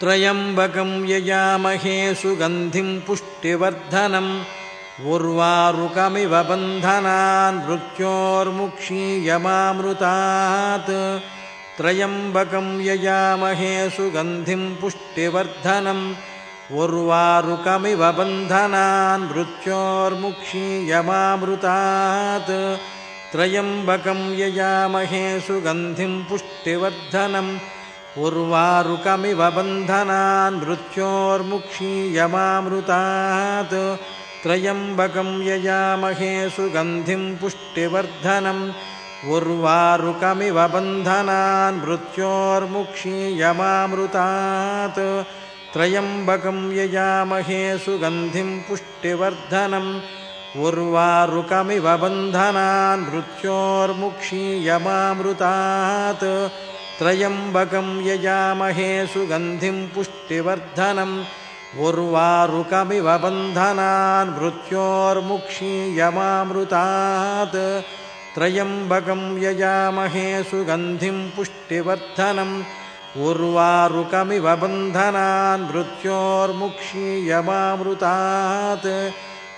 त्र्यम्बकं यजामहे सुगन्धिं पुष्टिवर्धनम् उर्वारुकमिव बन्धनान् मृत्योर्मुक्षीयमामृतात् त्रयम्बकं यजामहे सुगन्धिं पुष्टिवर्धनम् उर्वारुकमिव बन्धनान् मृत्योर्मुक्षीयमामृतात् त्रयम्बकं यजामहे सुगन्धिं पुष्टिवर्धनम् उर्वारुकमिव बन्धनान् मृत्योर्मुक्षीयमामृतात्। त्रयम्बकं यजामहे सुगन्धिं पुष्टिवर्धनम् उर्वारुकमिव बन्धनान् मृत्योर्मुक्षीयमामृतात्। त्रयम्बकं यजामहे सुगन्धिं पुष्टिवर्धनम् उर्वारुकमिव बन्धनान् मृत्योर्मुक्षीयमामृतात् त्रयम्बकं यजामहे सुगन्धिं पुष्टिवर्धनम् उर्वारुकमिव बन्धनान् मृत्योर्मुक्षीयमामृतात्। त्रयम्बकं यजामहे सुगन्धिं पुष्टिवर्धनम् उर्वारुकमिव बन्धनान् मृत्योर्मुक्षीयमामृतात्।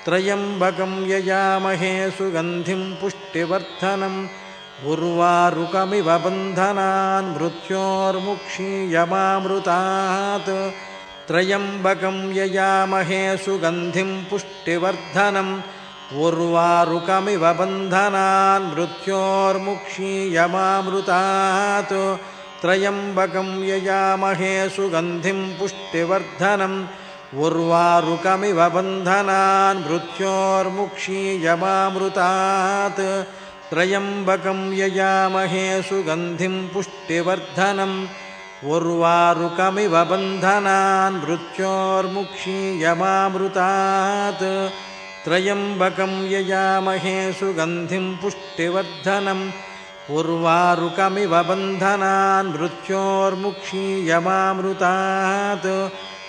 त्रयम्बकं यजामहे सुगन्धिं पुष्टिवर्धनम् उर्वारुकमिव बन्धनान् मृत्योर्मुक्षीयमामृतात् त्रयम्बकं यजामहे सुगन्धिं पुष्टिवर्धनम् उर्वारुकमिव बन्धनान् मृत्योर्मुक्षीयमामृतात् त्रयम्बकं यजामहे सुगन्धिं पुष्टिवर्धनम् उर्वारुकमिव बन्धनान् मृत्योर्मुक्षीयमामृतात् त्रयम्बकं यजामहे सुगन्धिं पुष्टिवर्धनम् उर्वारुकमिव बन्धनान् मृत्योर्मुक्षीयमामृतात् त्रयम्बकं यजामहे सुगन्धिं पुष्टिवर्धनम् उर्वारुकमिव बन्धनान् मृत्योर्मुक्षीयमामृतात्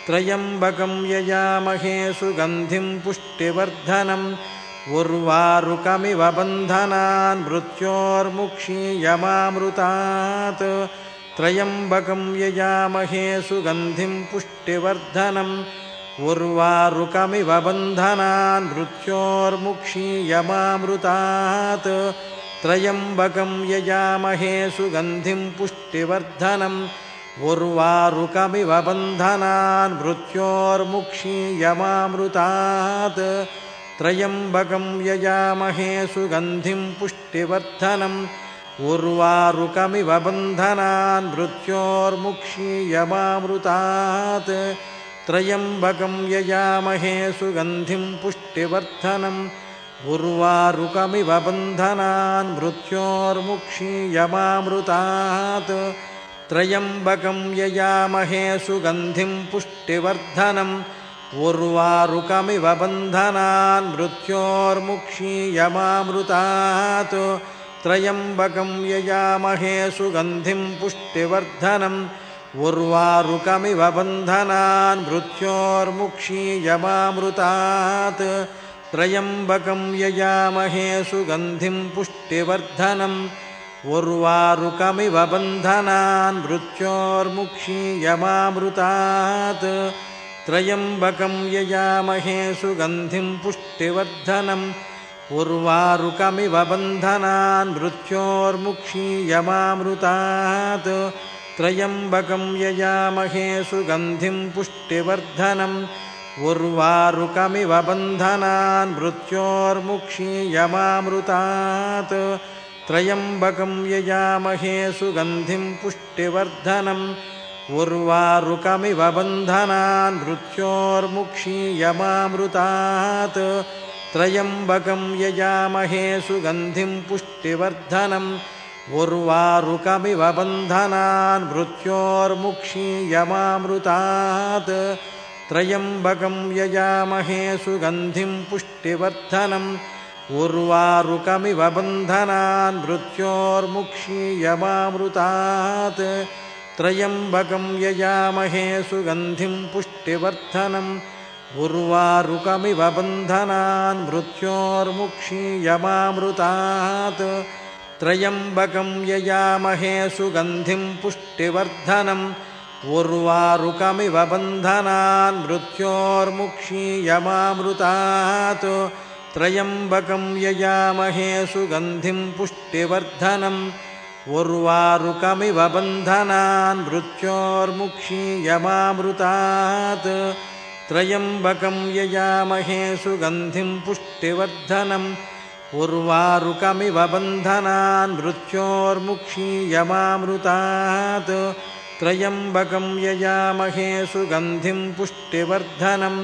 त्रयम्बकं यजामहे सुगन्धिं पुष्टिवर्धनम् उर्वारुकमिव बन्धनान् मृत्योर्मुक्षीयमामृतात् त्रयम्बकं यजामहे सुगन्धिं पुष्टिवर्धनम्। उर्वारुकमिव बन्धनान् मृत्योर्मुक्षीयमामृतात् त्रयम्बकं यजामहे सुगन्धिं पुष्टिवर्धनम्। उर्वारुकमिव बन्धनान् मृत्योर्मुक्षीयमामृतात् त्रयम्बकं यजामहे सुगन्धिं पुष्टिवर्धनम् उर्वारुकमिव बन्धनान् मृत्योर्मुक्षीयमामृतात् त्रयम्बकं यजामहे सुगन्धिं पुष्टिवर्धनम् उर्वारुकमिव बन्धनान् मृत्योर्मुक्षीयमामृतात् त्रयम्बकं यजामहे सुगन्धिं पुष्टिवर्धनम् उर्वारुकमिव बन्धनान् मृत्योर्मुक्षीयमामृतात्। त्रयम्बकं यजामहे सुगन्धिं पुष्टिवर्धनम् उर्वारुकमिव बन्धनान् मृत्योर्मुक्षीयमामृतात्। त्रयम्बकं यजामहे सुगन्धिं पुष्टिवर्धनम् उर्वारुकमिव बन्धनान् मृत्योर्मुक्षीयमामृतात् त्रयम्बकं यजामहे सुगन्धिं पुष्टिवर्धनम् उर्वारुकमिव बन्धनान् मृत्योर्मुक्षीयमामृतात् त्रयम्बकं यजामहे सुगन्धिं पुष्टिवर्धनम् उर्वारुकमिव बन्धनान् मृत्योर्मुक्षीयमामृतात् त्रयम्बकं यजामहे सुगन्धिं पुष्टिवर्धनम् उर्वारुकमिव बन्धनान् मृत्योर्मुक्षीयमामृतात् त्रयम्बकं यजामहे सुगन्धिं पुष्टिवर्धनम् उर्वारुकमिव बन्धनान् मृत्योर्मुक्षीयमामृतात् त्रयम्बकं यजामहे सुगन्धिं पुष्टिवर्धनम् उर्वारुकमिव बन्धनान् मृत्योर्मुक्षीयमामृतात् त्रयम्बकं यजामहे सुगन्धिं पुष्टिवर्धनम् उर्वारुकमिव बन्धनान् मृत्योर्मुक्षीयमामृतात्। त्रयम्बकं यजामहे सुगन्धिं पुष्टिवर्धनम् उर्वारुकमिव बन्धनान् मृत्योर्मुक्षीयमामृतात्। त्रयम्बकं यजामहे सुगन्धिं पुष्टिवर्धनम् उर्वारुकमिव बन्धनान् मृत्योर्मुक्षीयमामृतात् त्रयम्बकं यजामहे सुगन्धिं पुष्टिवर्धनम् उर्वारुकमिव बन्धनान् मृत्योर्मुक्षीयमामृतात् त्रयम्बकं यजामहे सुगन्धिं पुष्टिवर्धनम्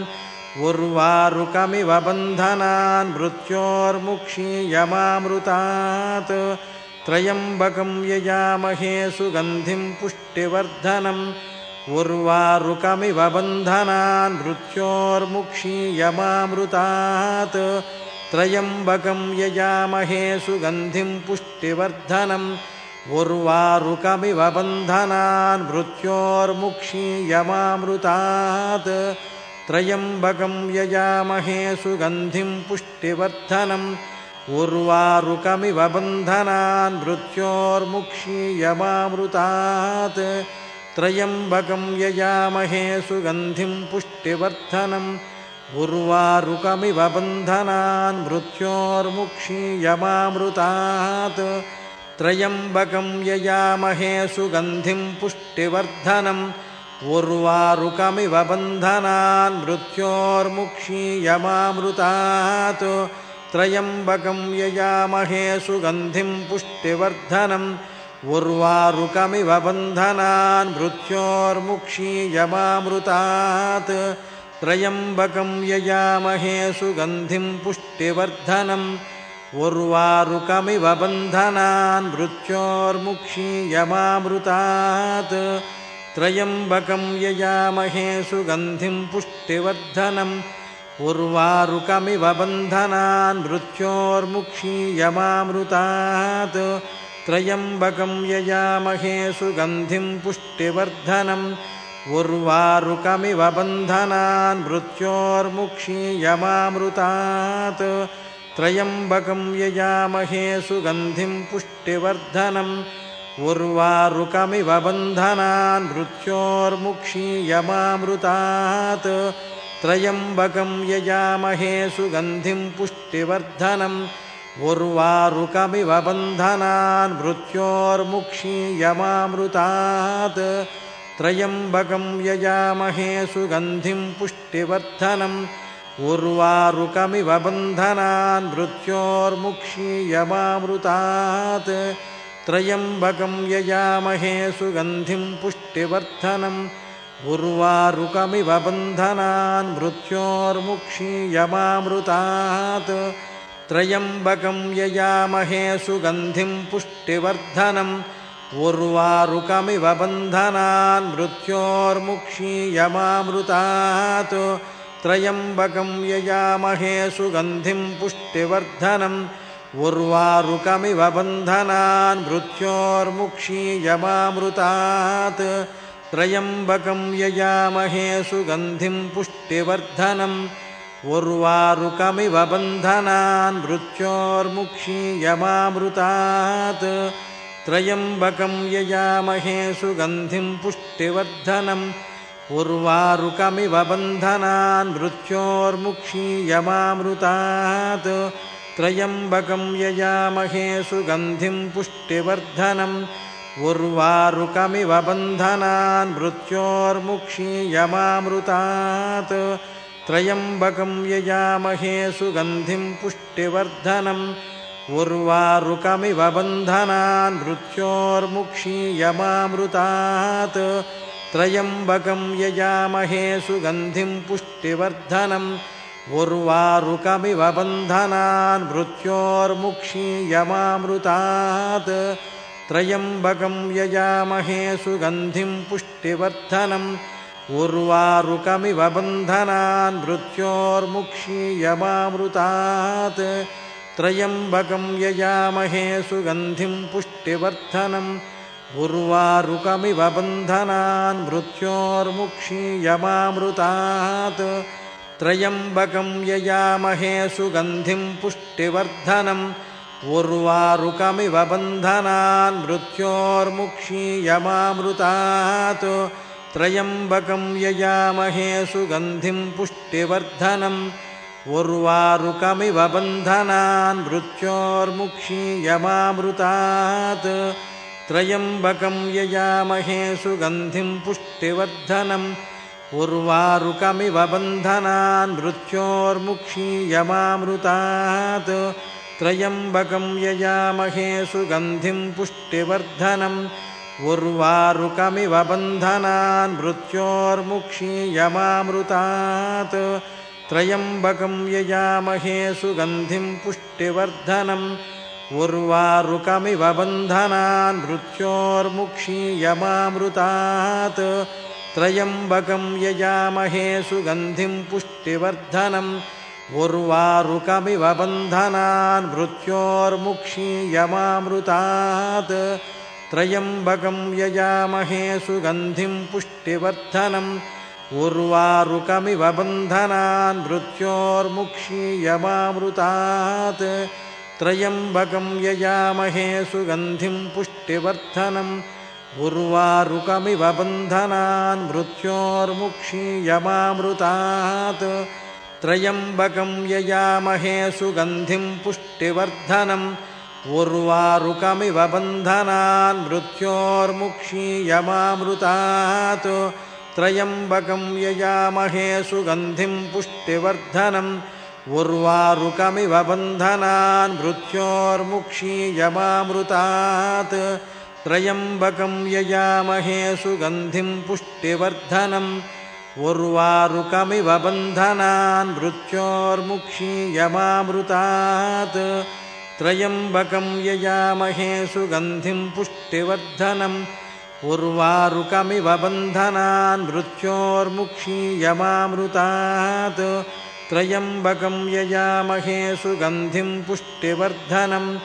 उर्वारुकमिव बन्धनान् मृत्योर्मुक्षीयमामृतात् त्रयम्बकं यजामहे सुगन्धिं पुष्टिवर्धनम् उर्वारुकमिव बन्धनान् मृत्योर्मुक्षीयमामृतात् त्रयम्बकं यजामहे सुगन्धिं पुष्टिवर्धनम् उर्वारुकमिव बन्धनान् मृत्योर्मुक्षीयमामृतात् त्रयम्बकं यजामहे सुगन्धिं पुष्टिवर्धनम् उर्वारुकमिव बन्धनान् मृत्योर्मुक्षीयमामृतात् त्रयम्बकं यजामहे सुगन्धिं पुष्टिवर्धनम्। उर्वारुकमिव बन्धनान् मृत्योर्मुक्षीयमामृतात् त्रयम्बकं यजामहे सुगन्धिं पुष्टिवर्धनम्। उर्वारुकमिव बन्धनान् मृत्योर्मुक्षीयमामृतात् त्रयम्बकं यजामहे सुगन्धिं पुष्टिवर्धनम् उर्वारुकमिव बन्धनान् मृत्योर्मुक्षीयमामृतात् त्रयम्बकं यजामहे सुगन्धिं पुष्टिवर्धनम् उर्वारुकमिव बन्धनान् मृत्योर्मुक्षीयमामृतात् त्रयम्बकं यजामहे सुगन्धिं पुष्टिवर्धनम् उर्वारुकमिव बन्धनान् मृत्योर्मुक्षीयमामृतात् त्रयम्बकं यजामहे सुगन्धिं पुष्टिवर्धनम् उर्वारुकमिव बन्धनान् मृत्योर्मुक्षीयमामृतात् त्रयम्बकं यजामहे सुगन्धिं पुष्टिवर्धनम् उर्वारुकमिव बन्धनान् मृत्योर्मुक्षीयमामृतात् त्रयम्बकं यजामहे सुगन्धिं पुष्टिवर्धनम् उर्वारुकमिव बन्धनान् मृत्योर्मुक्षीयमामृतात् त्रयम्बकं यजामहे सुगन्धिं पुष्टिवर्धनम् उर्वारुकमिव बन्धनान् मृत्योर्मुक्षीयमामृतात् त्रयम्बकं यजामहे सुगन्धिं पुष्टिवर्धनम् उर्वारुकमिव बन्धनान् मृत्योर्मुक्षीयमामृतात् त्रयम्बकं यजामहे सुगन्धिं पुष्टिवर्धनम् उर्वारुकमिव बन्धनान् मृत्योर्मुक्षीयमामृतात् त्रयम्बकं यजामहे सुगन्धिं पुष्टिवर्धनम् उर्वारुकमिव बन्धनान् मृत्योर्मुक्षीयमामृतात् त्रयम्बकं यजामहे सुगन्धिं पुष्टिवर्धनम् उर्वारुकमिव बन्धनान् मृत्योर्मुक्षीयमामृतात् त्रयम्बकं यजामहे सुगन्धिं पुष्टिवर्धनम् उर्वारुकमिव बन्धनान् मृत्योर्मुक्षीयमामृतात् त्रयम्बकं यजामहे सुगन्धिं पुष्टिवर्धनम् उर्वारुकमिव बन्धनान् मृत्योर्मुक्षीयमामृतात्। त्रयम्बकं यजामहे सुगन्धिं पुष्टिवर्धनम् उर्वारुकमिव बन्धनान् मृत्योर्मुक्षीयमामृतात्। त्रयम्बकं यजामहे सुगन्धिं पुष्टिवर्धनम् उर्वारुकमिव बन्धनान् मृत्योर्मुक्षीयमामृतात् त्रयम्बकं यजामहे सुगन्धिं पुष्टिवर्धनम् उर्वारुकमिव बन्धनान् मृत्योर्मुक्षीयमामृतात् त्रयम्बकं यजामहे सुगन्धिं पुष्टिवर्धनम् उर्वारुकमिव बन्धनान् मृत्योर्मुक्षीयमामृतात् त्रयम्बकं यजामहे सुगन्धिं पुष्टिवर्धनम् उर्वारुकमिव बन्धनान् मृत्योर्मुक्षीयमामृतात्। त्रयम्बकं यजामहे सुगन्धिं पुष्टिवर्धनम् उर्वारुकमिव बन्धनान् मृत्योर्मुक्षीयमामृतात्। त्रयम्बकं यजामहे सुगन्धिं पुष्टिवर्धनम् उर्वारुकमिव बन्धनान् मृत्योर्मुक्षीयमामृतात् त्रयम्बकं यजामहे सुगन्धिं पुष्टिवर्धनम् उर्वारुकमिव बन्धनान् मृत्योर्मुक्षीयमामृतात्। त्रयम्बकं यजामहे सुगन्धिं पुष्टिवर्धनम् उर्वारुकमिव बन्धनान् मृत्योर्मुक्षीयमामृतात्। त्रयम्बकं यजामहे सुगन्धिं पुष्टिवर्धनम् उर्वारुकमिव बन्धनान् मृत्योर्मुक्षीयमामृतात्। त्रयम्बकं यजामहे सुगन्धिं पुष्टिवर्धनम्। उर्वारुकमिव बन्धनान् मृत्योर्मुक्षीयमामृतात्। त्रयम्बकं यजामहे सुगन्धिं पुष्टिवर्धनम्। उर्वारुकमिव बन्धनान् मृत्योर्मुक्षीयमामृतात् त्रयम्बकं यजामहे सुगन्धिं पुष्टिवर्धनम् उर्वारुकमिव बन्धनान् मृत्योर्मुक्षीयमामृतात्। त्रयम्बकं यजामहे सुगन्धिं पुष्टिवर्धनम् उर्वारुकमिव बन्धनान् मृत्योर्मुक्षीयमामृतात्। त्रयम्बकं यजामहे सुगन्धिं पुष्टिवर्धनम् उर्वारुकमिव बन्धनान् मृत्योर्मुक्षीयमामृतात् त्रयम्बकं यजामहे सुगन्धिं पुष्टिवर्धनम्। उर्वारुकमिव बन्धनान् मृत्योर्मुक्षीयमामृतात् त्रयम्बकं यजामहे सुगन्धिं पुष्टिवर्धनम्।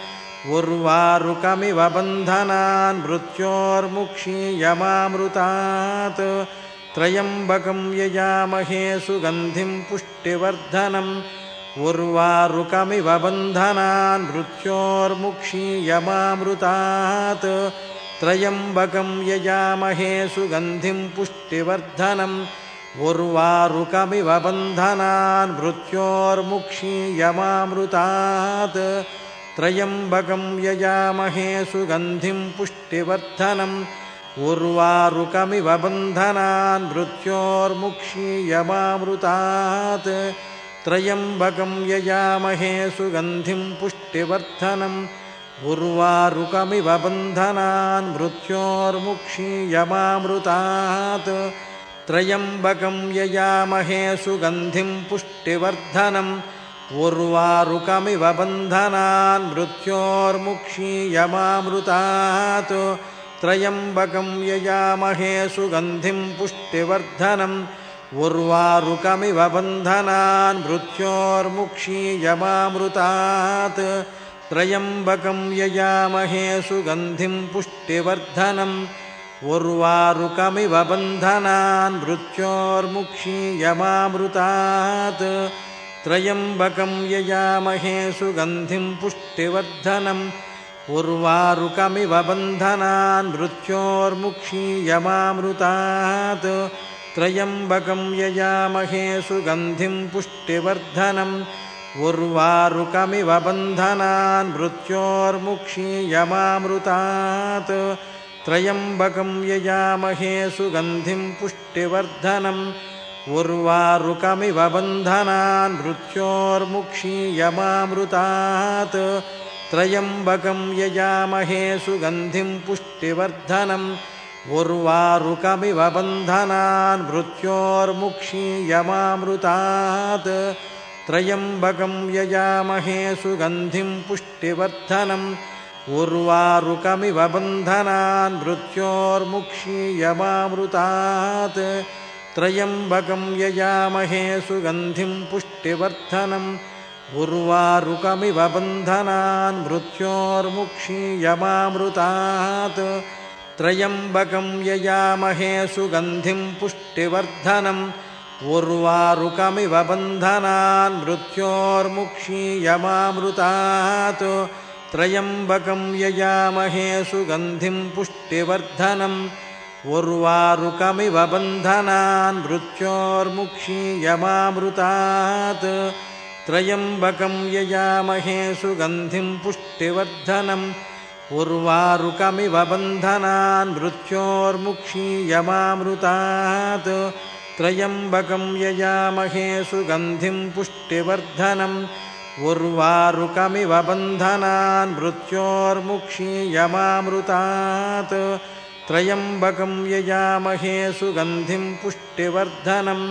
उर्वारुकमिव बन्धनान् मृत्योर्मुक्षीयमामृतात् त्रयम्बकं यजामहे सुगन्धिं पुष्टिवर्धनम् उर्वारुकमिव बन्धनान् मृत्योर्मुक्षीयमामृतात् त्रयम्बकं यजामहे सुगन्धिं पुष्टिवर्धनम् उर्वारुकमिव बन्धनान् मृत्योर्मुक्षीयमामृतात् त्रयम्बकं यजामहे सुगन्धिं पुष्टिवर्धनम् उर्वारुकमिव बन्धनान् मृत्योर्मुक्षीयमामृतात्। त्रयम्बकं यजामहे सुगन्धिं पुष्टिवर्धनम् उर्वारुकमिव बन्धनान् मृत्योर्मुक्षीयमामृतात्। त्रयम्बकं यजामहे सुगन्धिं पुष्टिवर्धनम् उर्वारुकमिव बन्धनान् मृत्योर्मुक्षीयमामृतात् त्रयम्बकं यजामहे सुगन्धिं पुष्टिवर्धनम् उर्वारुकमिव बन्धनान् मृत्योर्मुक्षीयमामृतात् त्रयम्बकं यजामहे सुगन्धिं पुष्टिवर्धनम् उर्वारुकमिव बन्धनान् मृत्योर्मुक्षीयमामृतात् त्रयम्बकं यजामहे सुगन्धिं पुष्टिवर्धनम् उर्वारुकमिव बन्धनान् मृत्योर्मुक्षीयमामृतात्। त्रयम्बकं यजामहे सुगन्धिं पुष्टिवर्धनम् उर्वारुकमिव बन्धनान् मृत्योर्मुक्षीयमामृतात्। त्रयम्बकं यजामहे सुगन्धिं पुष्टिवर्धनम् उर्वारुकमिव बन्धनान् मृत्योर्मुक्षीयमामृतात् त्रयम्बकं यजामहे सुगन्धिं पुष्टिवर्धनम् उर्वारुकमिव बन्धनान् मृत्योर्मुक्षीयमामृतात् त्रयम्बकं यजामहे सुगन्धिं पुष्टिवर्धनम् उर्वारुकमिव बन्धनान् मृत्योर्मुक्षीयमामृतात् त्रयम्बकं यजामहे सुगन्धिं पुष्टिवर्धनम् उर्वारुकमिव बन्धनान् मृत्योर्मुक्षीयमामृतात् त्रयम्बकं यजामहे सुगन्धिं पुष्टिवर्धनम्। उर्वारुकमिव बन्धनान् मृत्योर्मुक्षीयमामृतात् त्रयम्बकं यजामहे सुगन्धिं पुष्टिवर्धनम्। उर्वारुकमिव बन्धनान् मृत्योर्मुक्षीयमामृतात् त्रयम्बकं यजामहे सुगन्धिं पुष्टिवर्धनम् उर्वारुकमिव बन्धनान् मृत्योर्मुक्षीयमामृतात् त्रयम्बकं यजामहे सुगन्धिं पुष्टिवर्धनम् उर्वारुकमिव बन्धनान् मृत्योर्मुक्षीयमामृतात् त्रयम्बकं यजामहे सुगन्धिं पुष्टिवर्धनम्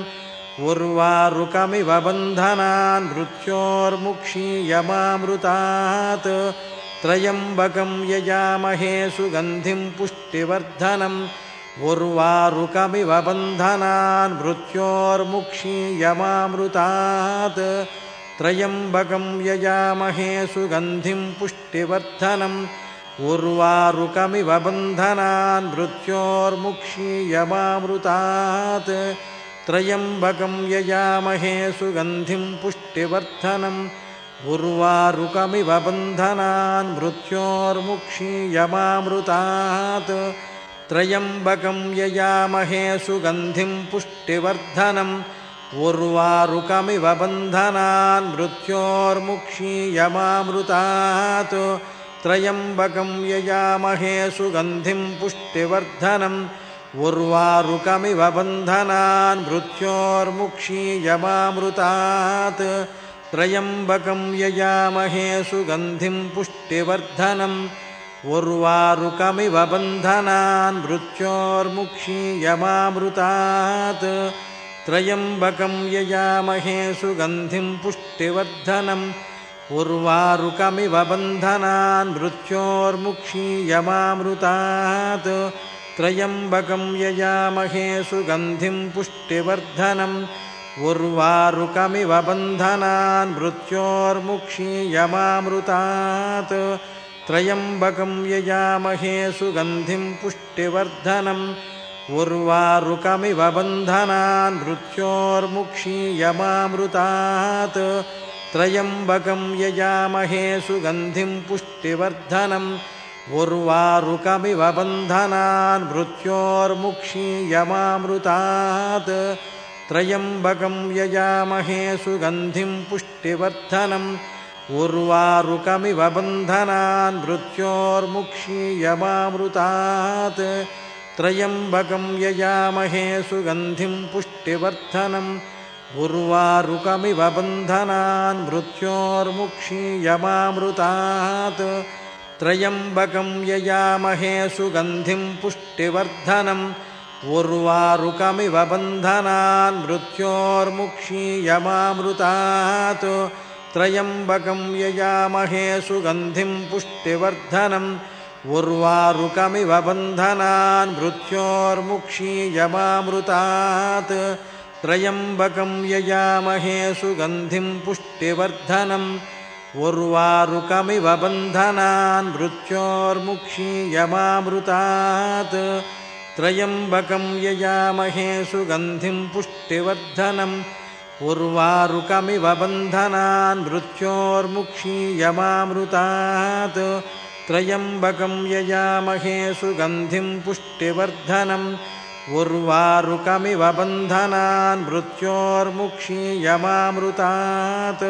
उर्वारुकमिव बन्धनान् मृत्योर्मुक्षीयमामृतात्। त्रयम्बकं यजामहे सुगन्धिं पुष्टिवर्धनम् उर्वारुकमिव बन्धनान् मृत्योर्मुक्षीयमामृतात्। त्रयम्बकं यजामहे सुगन्धिं पुष्टिवर्धनम् उर्वारुकमिव बन्धनान् मृत्योर्मुक्षीयमामृतात् त्रयम्बकं यजामहे सुगन्धिं पुष्टिवर्धनम् उर्वारुकमिव बन्धनान् मृत्योर्मुक्षीयमामृतात् त्रयम्बकं यजामहे सुगन्धिं पुष्टिवर्धनम् उर्वारुकमिव बन्धनान् मृत्योर्मुक्षीयमामृतात् त्रयम्बकं यजामहे सुगन्धिं पुष्टिवर्धनम् उर्वारुकमिव बन्धनान् मृत्योर्मुक्षीयमामृतात् त्रयम्बकं यजामहे सुगन्धिं पुष्टिवर्धनम् उर्वारुकमिव बन्धनान् मृत्योर्मुक्षीयमामृतात् त्रयम्बकं यजामहे सुगन्धिं पुष्टिवर्धनम् उर्वारुकमिव बन्धनान् मृत्योर्मुक्षीयमामृतात् त्रयम्बकं यजामहे सुगन्धिं पुष्टिवर्धनम् उर्वारुकमिव बन्धनान् मृत्योर्मुक्षीयमामृतात्। त्रयम्बकं यजामहे सुगन्धिं पुष्टिवर्धनम् उर्वारुकमिव बन्धनान् मृत्योर्मुक्षीयमामृतात्। त्रयम्बकं यजामहे सुगन्धिं पुष्टिवर्धनम् उर्वारुकमिव बन्धनान् मृत्योर्मुक्षीयमामृतात् त्रयम्बकं यजामहे सुगन्धिं पुष्टिवर्धनम् उर्वारुकमिव बन्धनान् मृत्योर्मुक्षीयमामृतात् त्रयम्बकं यजामहे सुगन्धिं पुष्टिवर्धनम् उर्वारुकमिव बन्धनान् मृत्योर्मुक्षीयमामृतात् त्रयम्बकं यजामहे सुगन्धिं पुष्टिवर्धनम् उर्वारुकमिव बन्धनान् मृत्योर्मुक्षीयमामृतात्। त्रयम्बकं यजामहे सुगन्धिं पुष्टिवर्धनम् उर्वारुकमिव बन्धनान् मृत्योर्मुक्षीयमामृतात्। त्रयम्बकं यजामहे सुगन्धिं पुष्टिवर्धनम् उर्वारुकमिव बन्धनान् मृत्योर्मुक्षीयमामृतात् त्रयम्बकं यजामहे सुगन्धिं पुष्टिवर्धनम् उर्वारुकमिव बन्धनान् मृत्योर्मुक्षीयमामृतात् त्रयम्बकं यजामहे सुगन्धिं पुष्टिवर्धनम् उर्वारुकमिव बन्धनान् मृत्योर्मुक्षीयमामृतात्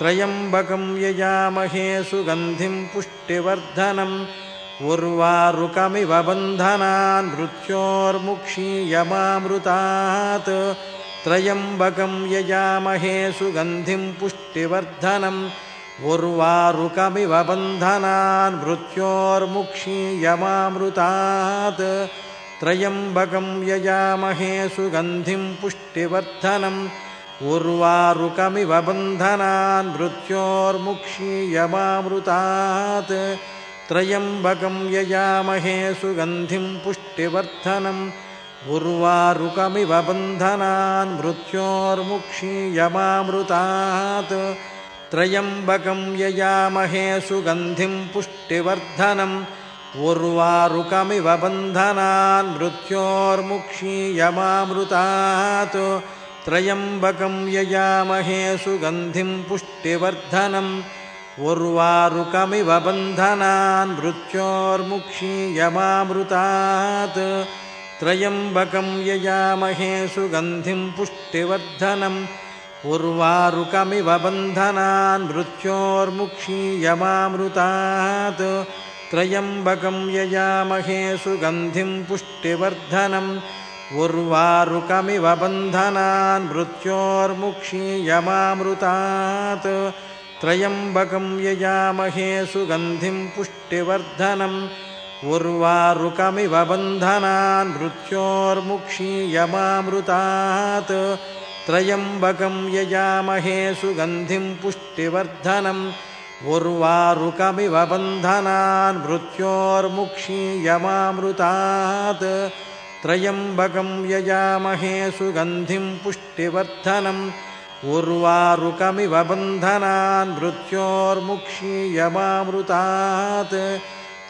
त्रयम्बकं यजामहे सुगन्धिं पुष्टिवर्धनम् उर्वारुकमिव बन्धनान् मृत्योर्मुक्षीयमामृतात् त्रयम्बकं यजामहे सुगन्धिं पुष्टिवर्धनम् उर्वारुकमिव बन्धनान् मृत्योर्मुक्षीयमामृतात् त्रयम्बकं यजामहे सुगन्धिं पुष्टिवर्धनम् उर्वारुकमिव बन्धनान् मृत्योर्मुक्षीयमामृतात्। त्रयम्बकं यजामहे सुगन्धिं पुष्टिवर्धनम्। उर्वारुकमिव बन्धनान् मृत्योर्मुक्षीयमामृतात्। त्रयम्बकं यजामहे सुगन्धिं पुष्टिवर्धनम्। उर्वारुकमिव बन्धनान् मृत्योर्मुक्षीयमामृतात् त्रयम्बकं यजामहे सुगन्धिं पुष्टिवर्धनम् उर्वारुकमिव बन्धनान् मृत्योर्मुक्षीयमामृतात् त्रयम्बकं यजामहे सुगन्धिं पुष्टिवर्धनम् उर्वारुकमिव बन्धनान् मृत्योर्मुक्षीयमामृतात् त्रयम्बकं यजामहे सुगन्धिं पुष्टिवर्धनम् उर्वारुकमिव बन्धनान् मृत्योर्मुक्षीयमामृतात् त्रयम्बकं यजामहे सुगन्धिं पुष्टिवर्धनम् उर्वारुकमिव बन्धनान् मृत्योर्मुक्षीयमामृतात् त्रयम्बकं यजामहे सुगन्धिं पुष्टिवर्धनम् उर्वारुकमिव बन्धनान् मृत्योर्मुक्षीयमामृतात् त्रयम्बकं यजामहे सुगन्धिं पुष्टिवर्धनम् उर्वारुकमिव बन्धनान् मृत्योर्मुक्षीयमामृतात्।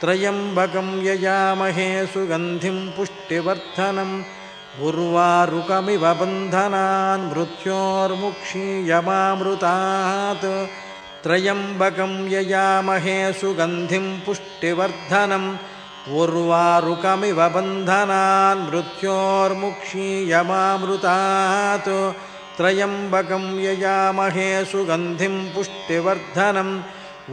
त्रयम्बकं यजामहे सुगन्धिं पुष्टिवर्धनम् उर्वारुकमिव बन्धनान् मृत्योर्मुक्षीयमामृतात्। त्रयम्बकं यजामहे सुगन्धिं पुष्टिवर्धनम् उर्वारुकमिव बन्धनान् मृत्योर्मुक्षीयमामृतात्। त्रयम्बकं यजामहे सुगन्धिं पुष्टिवर्धनम्।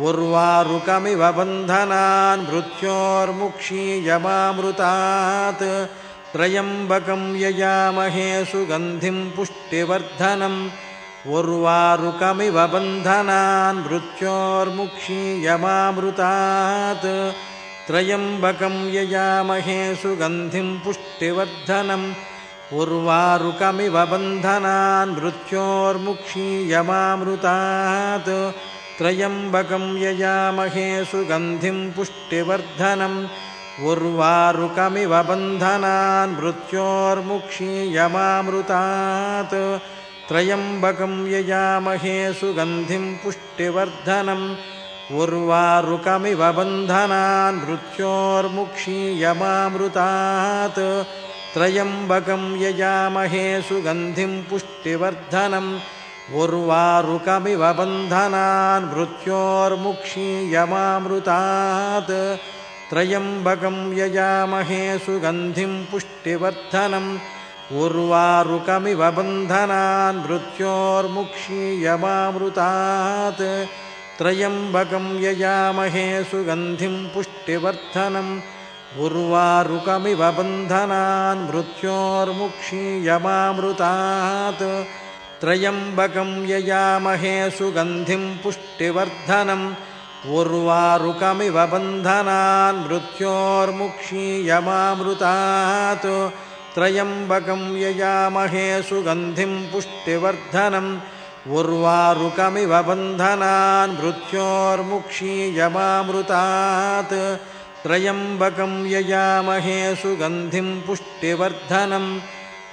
उर्वारुकमिव बन्धनान् मृत्योर्मुक्षीयमामृतात्। त्रयम्बकं यजामहे सुगन्धिं पुष्टिवर्धनम्। उर्वारुकमिव बन्धनान् मृत्योर्मुक्षीयमामृतात् त्रयम्बकं यजामहे सुगन्धिं पुष्टिवर्धनम् उर्वारुकमिव बन्धनान् मृत्योर्मुक्षीयमामृतात्। त्रयम्बकं यजामहे सुगन्धिं पुष्टिवर्धनम् उर्वारुकमिव बन्धनान् मृत्योर्मुक्षीयमामृतात्। त्रयम्बकं यजामहे सुगन्धिं पुष्टिवर्धनम् उर्वारुकमिव बन्धनान् मृत्योर्मुक्षीयमामृतात्। त्रयम्बकं यजामहे सुगन्धिं पुष्टिवर्धनम्। उर्वारुकमिव बन्धनान् मृत्योर्मुक्षीयमामृतात्। त्रयम्बकं यजामहे सुगन्धिं पुष्टिवर्धनम्। उर्वारुकमिव बन्धनान् मृत्योर्मुक्षीयमामृतात् त्रयम्बकं यजामहे सुगन्धिं पुष्टिवर्धनम् उर्वारुकमिव बन्धनान् मृत्योर्मुक्षीयमामृतात् त्रयम्बकं यजामहे सुगन्धिं पुष्टिवर्धनम् उर्वारुकमिव बन्धनान् मृत्योर्मुक्षीयमामृतात् त्रयम्बकं यजामहे सुगन्धिं पुष्टिवर्धनम् उर्वारुकमिव बन्धनान् मृत्योर्मुक्षीयमामृतात् त्रयम्बकं यजामहे सुगन्धिं पुष्टिवर्धनम्।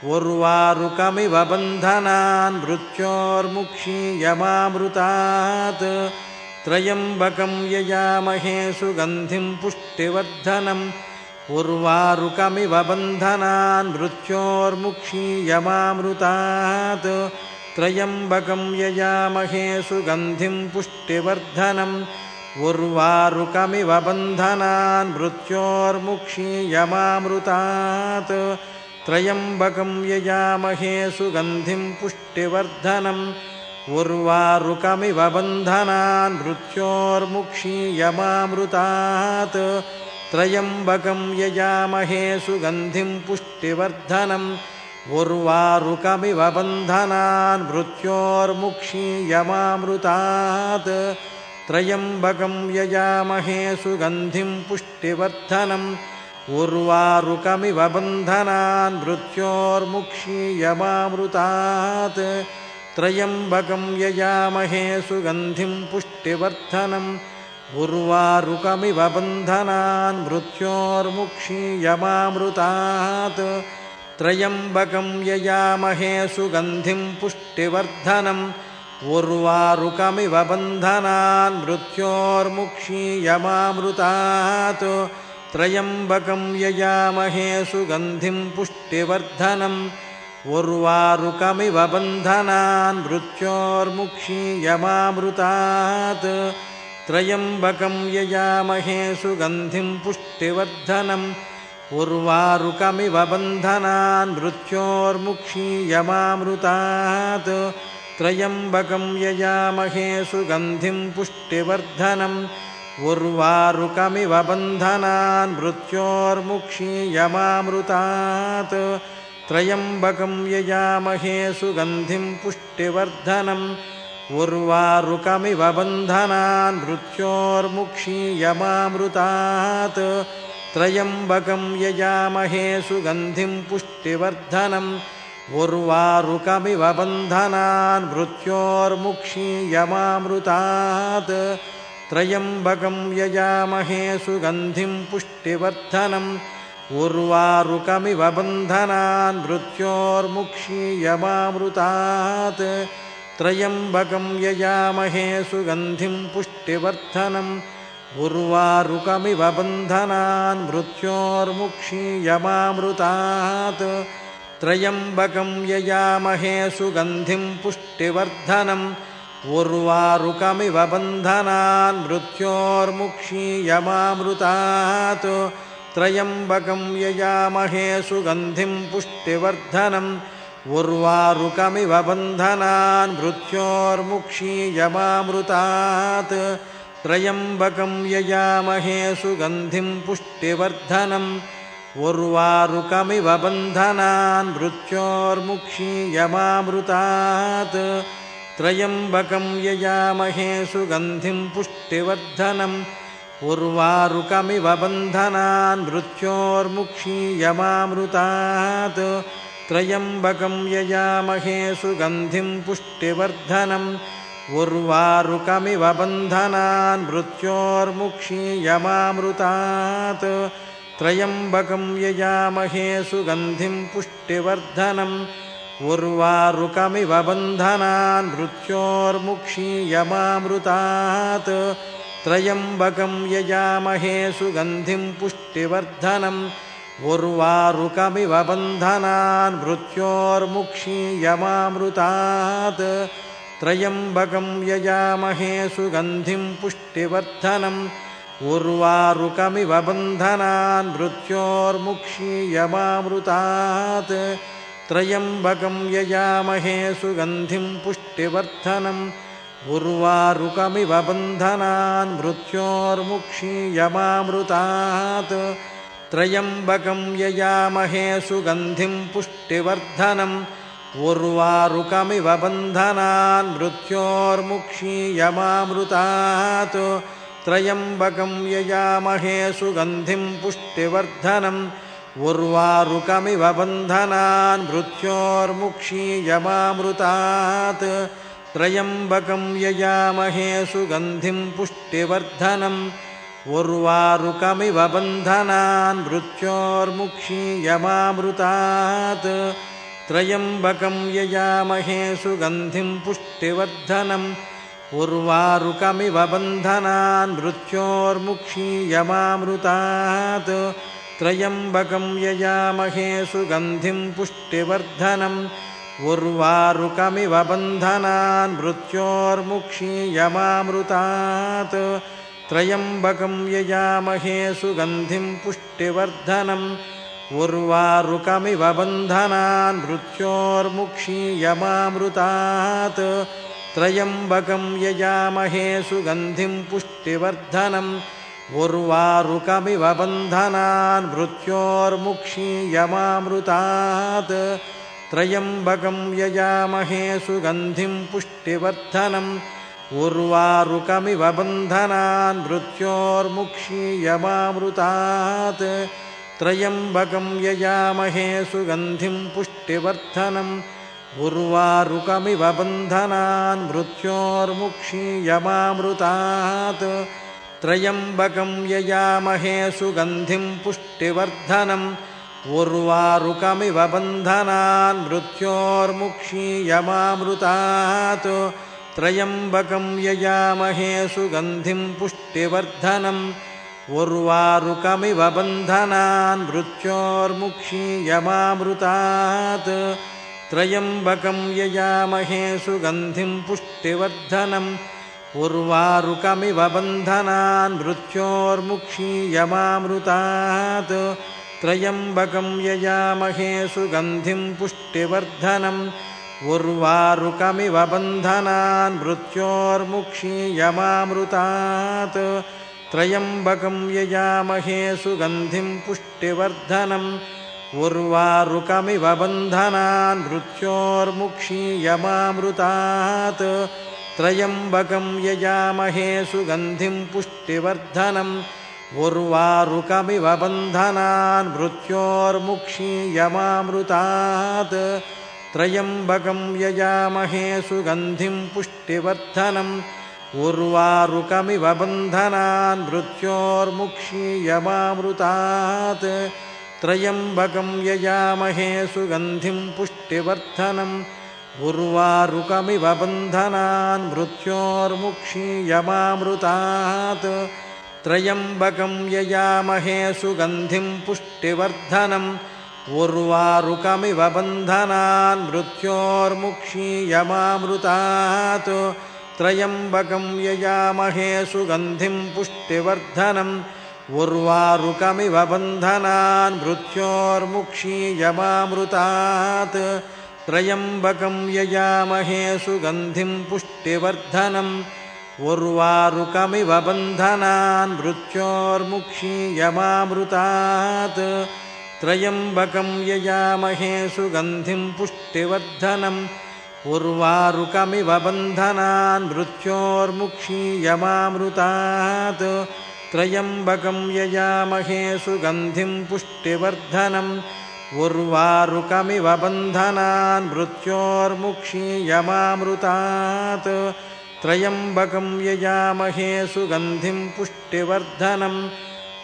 उर्वारुकमिव बन्धनान् मृत्योर्मुक्षीयमामृतात् त्रयम्बकं यजामहे सुगन्धिं पुष्टिवर्धनम्। उर्वारुकमिव बन्धनान् मृत्योर्मुक्षीयमामृतात् त्रयम्बकं यजामहे सुगन्धिं पुष्टिवर्धनम् उर्वारुकमिव बन्धनान् मृत्योर्मुक्षीयमामृतात्। त्रयम्बकं यजामहे सुगन्धिं पुष्टिवर्धनम् उर्वारुकमिव बन्धनान् मृत्योर्मुक्षीयमामृतात्। त्रयम्बकं यजामहे सुगन्धिं पुष्टिवर्धनम् उर्वारुकमिव बन्धनान् मृत्योर्मुक्षीयमामृतात् त्रयम्बकं यजामहे सुगन्धिं पुष्टिवर्धनम्। उर्वारुकमिव बन्धनान् मृत्योर्मुक्षीयमामृतात् त्रयम्बकं यजामहे सुगन्धिं पुष्टिवर्धनम्। उर्वारुकमिव बन्धनान् मृत्योर्मुक्षीयमामृतात् त्रयम्बकं यजामहे सुगन्धिं पुष्टिवर्धनम् उर्वारुकमिव बन्धनान् मृत्योर्मुक्षीयमामृतात्। त्रयम्बकं यजामहे सुगन्धिं पुष्टिवर्धनम् उर्वारुकमिव बन्धनान् मृत्योर्मुक्षीयमामृतात्। त्रयम्बकं यजामहे सुगन्धिं पुष्टिवर्धनम् उर्वारुकमिव बन्धनान् मृत्योर्मुक्षीयमामृतात् त्रयम्बकं यजामहे सुगन्धिं पुष्टिवर्धनम् उर्वारुकमिव बन्धनान् मृत्योर्मुक्षीयमामृतात् त्रयम्बकं यजामहे सुगन्धिं पुष्टिवर्धनम् उर्वारुकमिव बन्धनान् मृत्योर्मुक्षीयमामृतात् त्रयम्बकं यजामहे सुगन्धिं पुष्टिवर्धनम् उर्वारुकमिव बन्धनान् मृत्योर्मुक्षीयमामृतात्। त्रयम्बकं यजामहे सुगन्धिं पुष्टिवर्धनम् उर्वारुकमिव बन्धनान् मृत्योर्मुक्षीयमामृतात्। त्रयम्बकं यजामहे सुगन्धिं पुष्टिवर्धनम् उर्वारुकमिव बन्धनान् मृत्योर्मुक्षीयमामृतात् त्रयम्बकं यजामहे सुगन्धिं पुष्टिवर्धनम् उर्वारुकमिव बन्धनान् मृत्योर्मुक्षीयमामृतात् त्रयम्बकं यजामहे सुगन्धिं पुष्टिवर्धनम् उर्वारुकमिव बन्धनान् मृत्योर्मुक्षीयमामृतात् त्रयम्बकं यजामहे सुगन्धिं पुष्टिवर्धनम् उर्वारुकमिव बन्धनान् मृत्योर्मुक्षीयमामृतात् त्रयम्बकं यजामहे सुगन्धिं पुष्टिवर्धनम् उर्वारुकमिव बन्धनान् मृत्योर्मुक्षीयमामृतात् त्रयम्बकं यजामहे सुगन्धिं पुष्टिवर्धनम् उर्वारुकमिव बन्धनान् मृत्योर्मुक्षीयमामृतात्। त्रयम्बकं यजामहे सुगन्धिं पुष्टिवर्धनम् उर्वारुकमिव बन्धनान् मृत्योर्मुक्षीयमामृतात्। त्रयम्बकं यजामहे सुगन्धिं पुष्टिवर्धनम् उर्वारुकमिव बन्धनान् मृत्योर्मुक्षीयमामृतात् त्रयम्बकं यजामहे सुगन्धिं पुष्टिवर्धनम् उर्वारुकमिव बन्धनान् मृत्योर्मुक्षीयमामृतात् त्रयम्बकं यजामहे सुगन्धिं पुष्टिवर्धनम् उर्वारुकमिव बन्धनान् मृत्योर्मुक्षीयमामृतात् त्रयम्बकं यजामहे सुगन्धिं पुष्टिवर्धनम् उर्वारुकमिव बन्धनान् मृत्योर्मुक्षीयमामृतात् त्रयम्बकं यजामहे सुगन्धिं पुष्टिवर्धनम् उर्वारुकमिव बन्धनान् मृत्योर्मुक्षीयमामृतात् त्रयम्बकं यजामहे सुगन्धिं पुष्टिवर्धनम् उर्वारुकमिव बन्धनान् मृत्योर्मुक्षीयमामृतात् त्रयम्बकं यजामहे सुगन्धिं पुष्टिवर्धनम् उर्वारुकमिव बन्धनान् मृत्योर्मुक्षीयमामृतात्। त्रयम्बकं यजामहे सुगन्धिं पुष्टिवर्धनम् उर्वारुकमिव बन्धनान् मृत्योर्मुक्षीयमामृतात्। त्रयम्बकं यजामहे सुगन्धिं पुष्टिवर्धनम् उर्वारुकमिव बन्धनान् मृत्योर्मुक्षीयमामृतात्। त्रयम्बकं यजामहे सुगन्धिं पुष्टिवर्धनम् उर्वारुकमिव बन्धनान् मृत्योर्मुक्षीयमामृतात्। त्रयम्बकं यजामहे सुगन्धिं पुष्टिवर्धनम् उर्वारुकमिव बन्धनान् मृत्योर्मुक्षीयमामृतात् त्रयम्बकं यजामहे सुगन्धिं पुष्टिवर्धनम् उर्वारुकमिव बन्धनान् मृत्योर्मुक्षीयमामृतात्। त्रयम्बकं यजामहे सुगन्धिं पुष्टिवर्धनम् उर्वारुकमिव बन्धनान् मृत्योर्मुक्षीयमामृतात्। त्रयम्बकं यजामहे सुगन्धिं पुष्टिवर्धनम् उर्वारुकमिव बन्धनान् मृत्योर्मुक्षीयमामृतात् त्रयम्बकं यजामहे सुगन्धिं पुष्टिवर्धनम् उर्वारुकमिव बन्धनान् मृत्योर्मुक्षीयमामृतात् त्रयम्बकं यजामहे सुगन्धिं पुष्टिवर्धनम् उर्वारुकमिव बन्धनान् मृत्योर्मुक्षीयमामृतात् त्रयम्बकं यजामहे सुगन्धिं पुष्टिवर्धनम् उर्वारुकमिव बन्धनान् मृत्योर्मुक्षीयमामृतात्। त्रयम्बकं यजामहे सुगन्धिं पुष्टिवर्धनम् उर्वारुकमिव बन्धनान् मृत्योर्मुक्षीयमामृतात्। त्रयम्बकं यजामहे सुगन्धिं पुष्टिवर्धनम् उर्वारुकमिव बन्धनान् मृत्योर्मुक्षीयमामृतात्। त्रयम्बकं यजामहे सुगन्धिं पुष्टिवर्धनम् उर्वारुकमिव बन्धनान् मृत्योर्मुक्षीयमामृतात्। त्रयम्बकं यजामहे सुगन्धिं पुष्टिवर्धनम् उर्वारुकमिव बन्धनान् मृत्योर्मुक्षीयमामृतात् त्रयम्बकं यजामहे सुगन्धिं पुष्टिवर्धनम् उर्वारुकमिव बन्धनान् मृत्योर्मुक्षीयमामृतात्। त्रयम्बकं यजामहे सुगन्धिं पुष्टिवर्धनम् उर्वारुकमिव बन्धनान् मृत्योर्मुक्षीयमामृतात्। त्रयम्बकं यजामहे सुगन्धिं पुष्टिवर्धनम् उर्वारुकमिव बन्धनान् मृत्योर्मुक्षीयमामृतात्। त्रयम्बकं यजामहे सुगन्धिं पुष्टिवर्धनम् उर्वारुकमिव बन्धनान् मृत्योर्मुक्षीयमामृतात्। त्रयम्बकं यजामहे सुगन्धिं पुष्टिवर्धनम्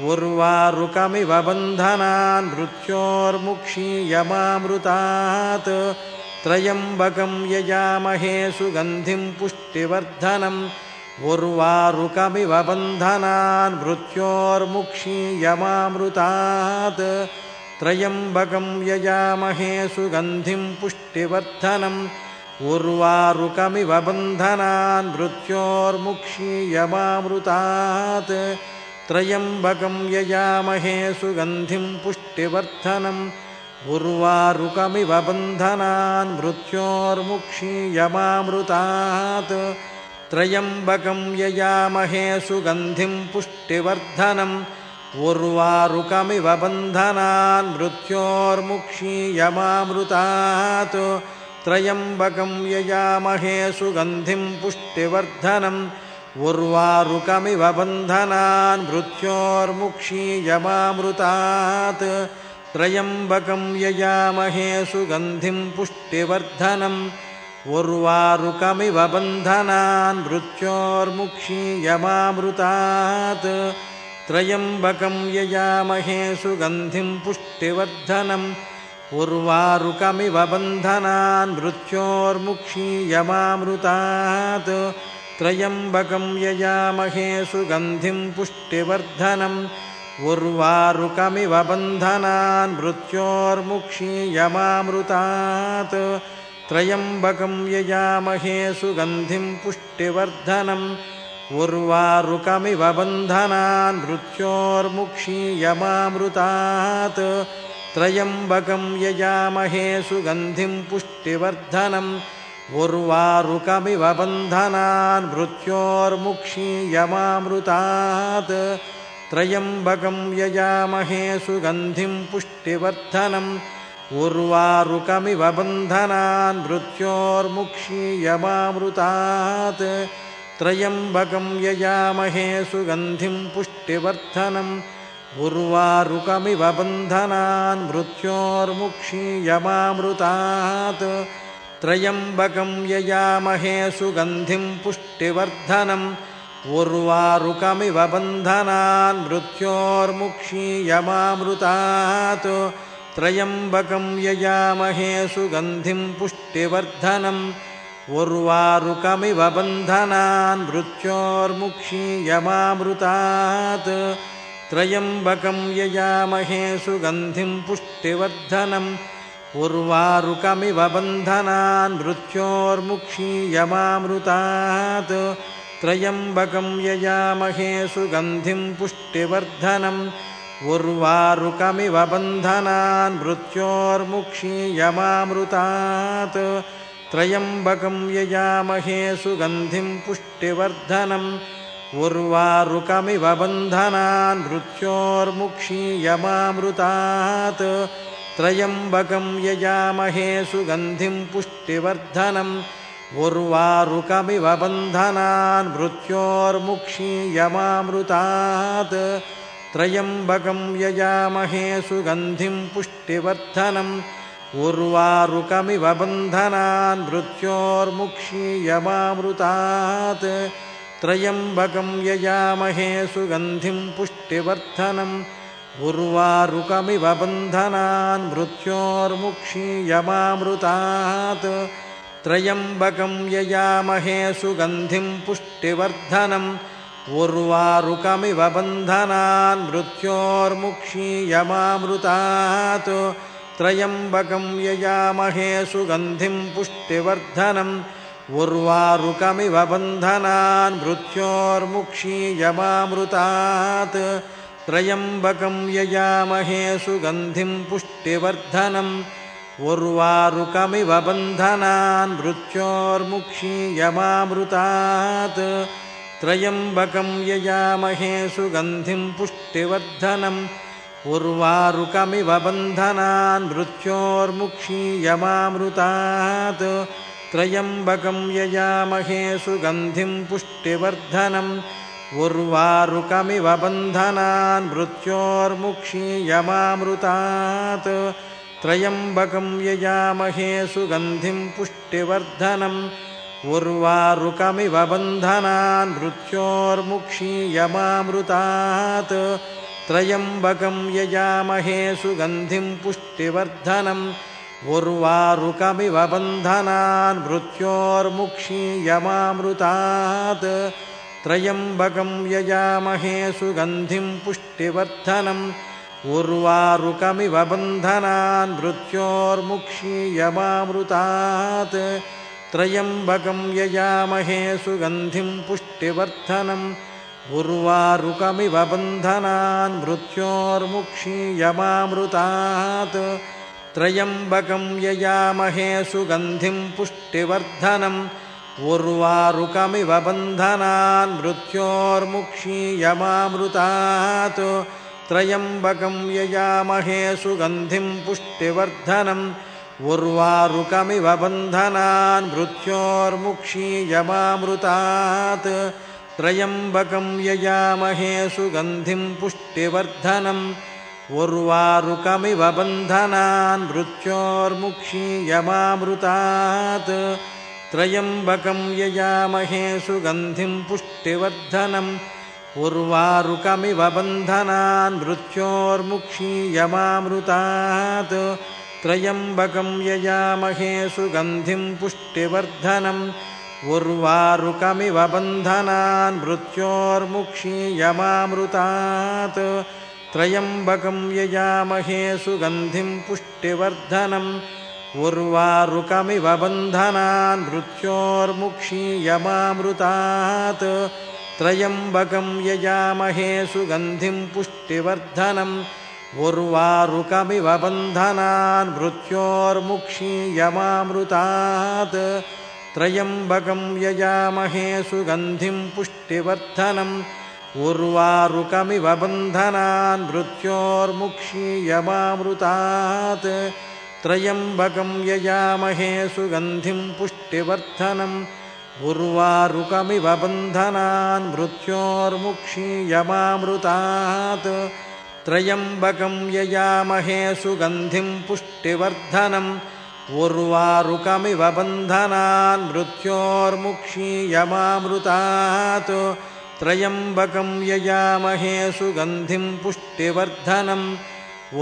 उर्वारुकमिव बन्धनान् मृत्योर्मुक्षीयमामृतात् त्रयम्बकं यजामहे सुगन्धिं पुष्टिवर्धनम् उर्वारुकमिव बन्धनान् मृत्योर्मुक्षीयमामृतात् त्रयम्बकं यजामहे सुगन्धिं पुष्टिवर्धनम् उर्वारुकमिव बन्धनान् मृत्योर्मुक्षीयमामृतात् त्रयम्बकं यजामहे सुगन्धिं पुष्टिवर्धनम् उर्वारुकमिव बन्धनान् मृत्योर्मुक्षीयमामृतात्। त्रयम्बकं यजामहे सुगन्धिं पुष्टिवर्धनम् उर्वारुकमिव बन्धनान् मृत्योर्मुक्षीयमामृतात्। त्रयम्बकं यजामहे सुगन्धिं पुष्टिवर्धनम् उर्वारुकमिव बन्धनान् मृत्योर्मुक्षीयमामृतात् त्रयम्बकं यजामहे सुगन्धिं पुष्टिवर्धनम् उर्वारुकमिव बन्धनान् मृत्योर्मुक्षीयमामृतात् त्रयम्बकं यजामहे सुगन्धिं पुष्टिवर्धनम् उर्वारुकमिव बन्धनान् मृत्योर्मुक्षीयमामृतात् त्रयम्बकं यजामहे सुगन्धिं पुष्टिवर्धनम् उर्वारुकमिव बन्धनान् मृत्योर्मुक्षीयमामृतात् त्रयम्बकं यजामहे सुगन्धिं पुष्टिवर्धनम्। उर्वारुकमिव बन्धनान् मृत्योर्मुक्षीयमामृतात् त्रयम्बकं यजामहे सुगन्धिं पुष्टिवर्धनम्। उर्वारुकमिव बन्धनान् मृत्योर्मुक्षीयमामृतात् त्रयम्बकं यजामहे सुगन्धिं पुष्टिवर्धनम् उर्वारुकमिव बन्धनान् मृत्योर्मुक्षीयमामृतात् त्रयम्बकं यजामहे सुगन्धिं पुष्टिवर्धनम् उर्वारुकमिव बन्धनान् मृत्योर्मुक्षीयमामृतात् त्रयम्बकं यजामहे सुगन्धिं पुष्टिवर्धनम् उर्वारुकमिव बन्धनान् मृत्योर्मुक्षीयमामृतात्। त्रयम्बकं यजामहे सुगन्धिं पुष्टिवर्धनम् उर्वारुकमिव बन्धनान् मृत्योर्मुक्षीयमामृतात्। त्रयम्बकं यजामहे सुगन्धिं पुष्टिवर्धनम् उर्वारुकमिव बन्धनान् मृत्योर्मुक्षीयमामृतात् त्रयम्बकं यजामहे सुगन्धिं पुष्टिवर्धनम् उर्वारुकमिव बन्धनान् मृत्योर्मुक्षीयमामृतात्। त्रयम्बकं यजामहे सुगन्धिं पुष्टिवर्धनम् उर्वारुकमिव बन्धनान् मृत्योर्मुक्षीयमामृतात्। त्रयम्बकं यजामहे सुगन्धिं पुष्टिवर्धनम् उर्वारुकमिव बन्धनान् मृत्योर्मुक्षीयमामृतात् त्रयम्बकं यजामहे सुगन्धिं पुष्टिवर्धनम्। उर्वारुकमिव बन्धनान् मृत्योर्मुक्षीयमामृतात् त्रयम्बकं यजामहे सुगन्धिं पुष्टिवर्धनम्। उर्वारुकमिव बन्धनान् मृत्योर्मुक्षीयमामृतात् त्रयम्बकं यजामहे सुगन्धिं पुष्टिवर्धनम् उर्वारुकमिव बन्धनान् मृत्योर्मुक्षीयमामृतात्। त्रयम्बकं यजामहे सुगन्धिं पुष्टिवर्धनम् उर्वारुकमिव बन्धनान् मृत्योर्मुक्षीयमामृतात्। त्रयम्बकं यजामहे सुगन्धिं पुष्टिवर्धनम् उर्वारुकमिव बन्धनान् मृत्योर्मुक्षीयमामृतात् त्रयम्बकं यजामहे सुगन्धिं पुष्टिवर्धनम् उर्वारुकमिव बन्धनान् मृत्योर्मुक्षीयमामृतात् त्रयम्बकं यजामहे सुगन्धिं पुष्टिवर्धनम् उर्वारुकमिव बन्धनान् मृत्योर्मुक्षीयमामृतात् त्रयम्बकं यजामहे सुगन्धिं पुष्टिवर्धनम् उर्वारुकमिव बन्धनान् मृत्योर्मुक्षीयमामृतात् त्रयम्बकं यजामहे सुगन्धिं पुष्टिवर्धनम् उर्वारुकमिव बन्धनान् मृत्योर्मुक्षीयमामृतात् त्रयम्बकं यजामहे सुगन्धिं पुष्टिवर्धनम् उर्वारुकमिव बन्धनान् मृत्योर्मुक्षीयमामृतात्। त्रयम्बकं यजामहे सुगन्धिं पुष्टिवर्धनम् उर्वारुकमिव बन्धनान् मृत्योर्मुक्षीयमामृतात्। त्रयम्बकं यजामहे सुगन्धिं पुष्टिवर्धनम् उर्वारुकमिव बन्धनान् मृत्योर्मुक्षीयमामृतात् त्रयम्बकं यजामहे सुगन्धिं पुष्टिवर्धनम् उर्वारुकमिव बन्धनान् मृत्योर्मुक्षीयमामृतात् त्रयम्बकं यजामहे सुगन्धिं पुष्टिवर्धनम् उर्वारुकमिव बन्धनान् मृत्योर्मुक्षीयमामृतात् त्रयम्बकं यजामहे सुगन्धिं पुष्टिवर्धनम् उर्वारुकमिव बन्धनान् मृत्योर्मुक्षीयमामृतात् त्रयम्बकं यजामहे सुगन्धिं पुष्टिवर्धनम् उर्वारुकमिव बन्धनान् मृत्योर्मुक्षीयमामृतात् त्रयम्बकं यजामहे सुगन्धिं पुष्टिवर्धनम् उर्वारुकमिव बन्धनान् मृत्योर्मुक्षीयमामृतात् त्रयम्बकं यजामहे सुगन्धिं पुष्टिवर्धनम् उर्वारुकमिव बन्धनान् मृत्योर्मुक्षीयमामृतात्। त्रयम्बकं यजामहे सुगन्धिं पुष्टिवर्धनम् उर्वारुकमिव बन्धनान् मृत्योर्मुक्षीयमामृतात्। त्रयम्बकं यजामहे सुगन्धिं पुष्टिवर्धनम् उर्वारुकमिव बन्धनान् मृत्योर्मुक्षीयमामृतात् त्रयम्बकं यजामहे सुगन्धिं पुष्टिवर्धनम् उर्वारुकमिव बन्धनान् मृत्योर्मुक्षीयमामृतात् त्रयम्बकं यजामहे सुगन्धिं पुष्टिवर्धनम्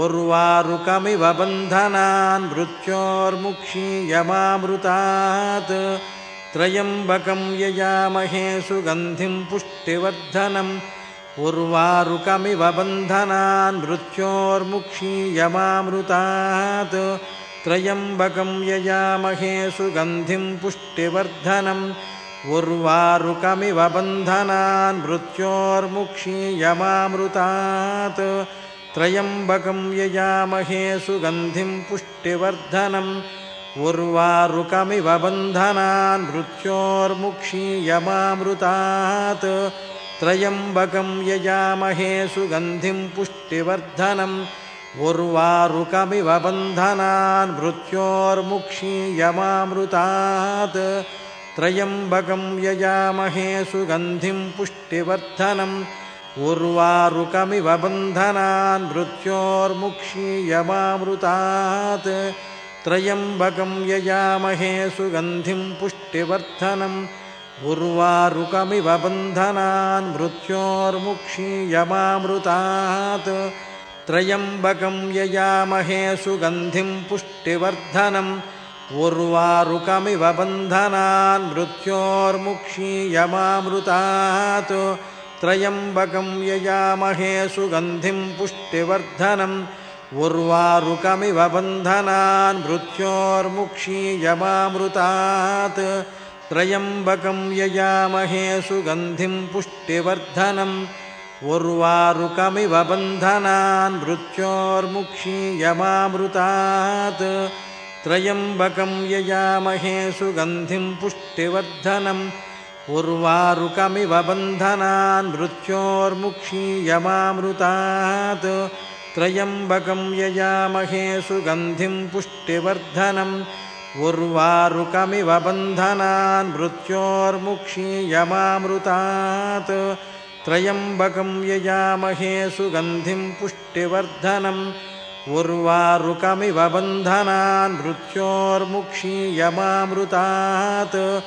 उर्वारुकमिव बन्धनान् मृत्योर्मुक्षीयमामृतात् त्रयम्बकं यजामहे सुगन्धिं पुष्टिवर्धनम् उर्वारुकमिव बन्धनान् मृत्योर्मुक्षीयमामृतात्। त्रयम्बकं यजामहे सुगन्धिं पुष्टिवर्धनम् उर्वारुकमिव बन्धनान् मृत्योर्मुक्षीयमामृतात्। त्रयम्बकं यजामहे सुगन्धिं पुष्टिवर्धनम् उर्वारुकमिव बन्धनान् मृत्योर्मुक्षीयमामृतात्। त्रयम्बकं यजामहे सुगन्धिं पुष्टिवर्धनम् उर्वारुकमिव बन्धनान् मृत्योर्मुक्षीयमामृतात्। त्रयम्बकं यजामहे सुगन्धिं पुष्टिवर्धनम् उर्वारुकमिव बन्धनान् मृत्योर्मुक्षीयमामृतात् त्रयम्बकं यजामहे सुगन्धिं पुष्टिवर्धनम् उर्वारुकमिव बन्धनान् मृत्योर्मुक्षीयमामृतात् त्रयम्बकं यजामहे सुगन्धिं पुष्टिवर्धनम् उर्वारुकमिव बन्धनान् मृत्योर्मुक्षीयमामृतात् त्रयम्बकं यजामहे सुगन्धिं पुष्टिवर्धनम् उर्वारुकमिव बन्धनान् मृत्योर्मुक्षीयमामृतात् त्रयम्बकं यजामहे सुगन्धिं पुष्टिवर्धनम्। उर्वारुकमिव बन्धनान् मृत्योर्मुक्षीयमामृतात् त्रयम्बकं यजामहे सुगन्धिं पुष्टिवर्धनम्। उर्वारुकमिव बन्धनान् मृत्योर्मुक्षीयमामृतात् त्रयम्बकं यजामहे सुगन्धिं पुष्टिवर्धनम् उर्वारुकमिव बन्धनान् मृत्योर्मुक्षीयमामृतात्। त्रयम्बकं यजामहे सुगन्धिं पुष्टिवर्धनम् उर्वारुकमिव बन्धनान् मृत्योर्मुक्षीयमामृतात्।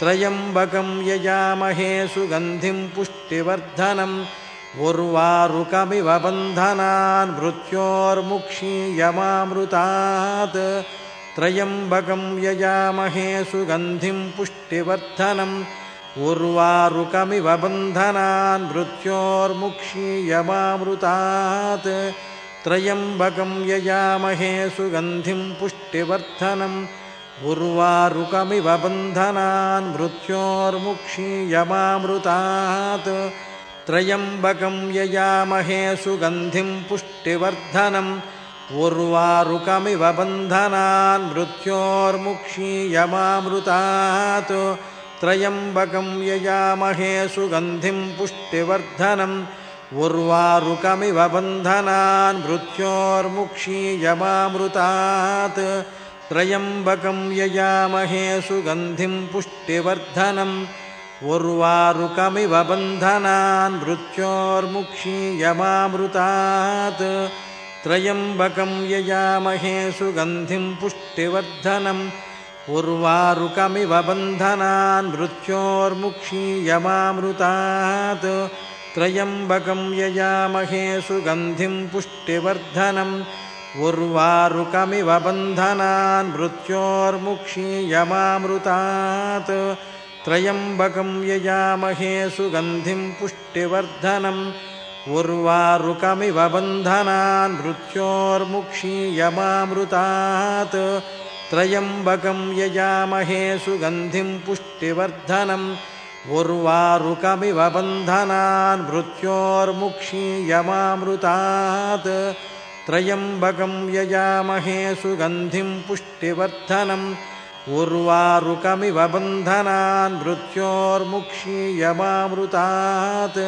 त्रयम्बकं यजामहे सुगन्धिं पुष्टिवर्धनम् उर्वारुकमिव बन्धनान् मृत्योर्मुक्षीयमामृतात् त्रयम्बकं यजामहे सुगन्धिं पुष्टिवर्धनम्। उर्वारुकमिव बन्धनान् मृत्योर्मुक्षीयमामृतात् त्रयम्बकं यजामहे सुगन्धिं पुष्टिवर्धनम्। उर्वारुकमिव बन्धनान् मृत्योर्मुक्षीयमामृतात् त्रयम्बकं यजामहे सुगन्धिं पुष्टिवर्धनम् उर्वारुकमिव बन्धनान् मृत्योर्मुक्षीयमामृतात् त्रयम्बकं यजामहे सुगन्धिं पुष्टिवर्धनम् उर्वारुकमिव बन्धनान् मृत्योर्मुक्षीयमामृतात् त्रयम्बकं यजामहे सुगन्धिं पुष्टिवर्धनम् उर्वारुकमिव बन्धनान् मृत्योर्मुक्षीयमामृतात् त्रयम्बकं यजामहे सुगन्धिं पुष्टिवर्धनम् उर्वारुकमिव बन्धनान् मृत्योर्मुक्षीयमामृतात् त्रयम्बकं यजामहे सुगन्धिं पुष्टिवर्धनम् उर्वारुकमिव बन्धनान् मृत्योर्मुक्षीयमामृतात् त्रयम्बकं यजामहे सुगन्धिं पुष्टिवर्धनम् उर्वारुकमिव बन्धनान् मृत्योर्मुक्षीयमामृतात् त्रयम्बकं यजामहे सुगन्धिं पुष्टिवर्धनम् उर्वारुकमिव बन्धनान् मृत्योर्मुक्षीयमामृतात् त्रयम्बकं यजामहे सुगन्धिं पुष्टिवर्धनम् उर्वारुकमिव बन्धनान् मृत्योर्मुक्षीयमामृतात्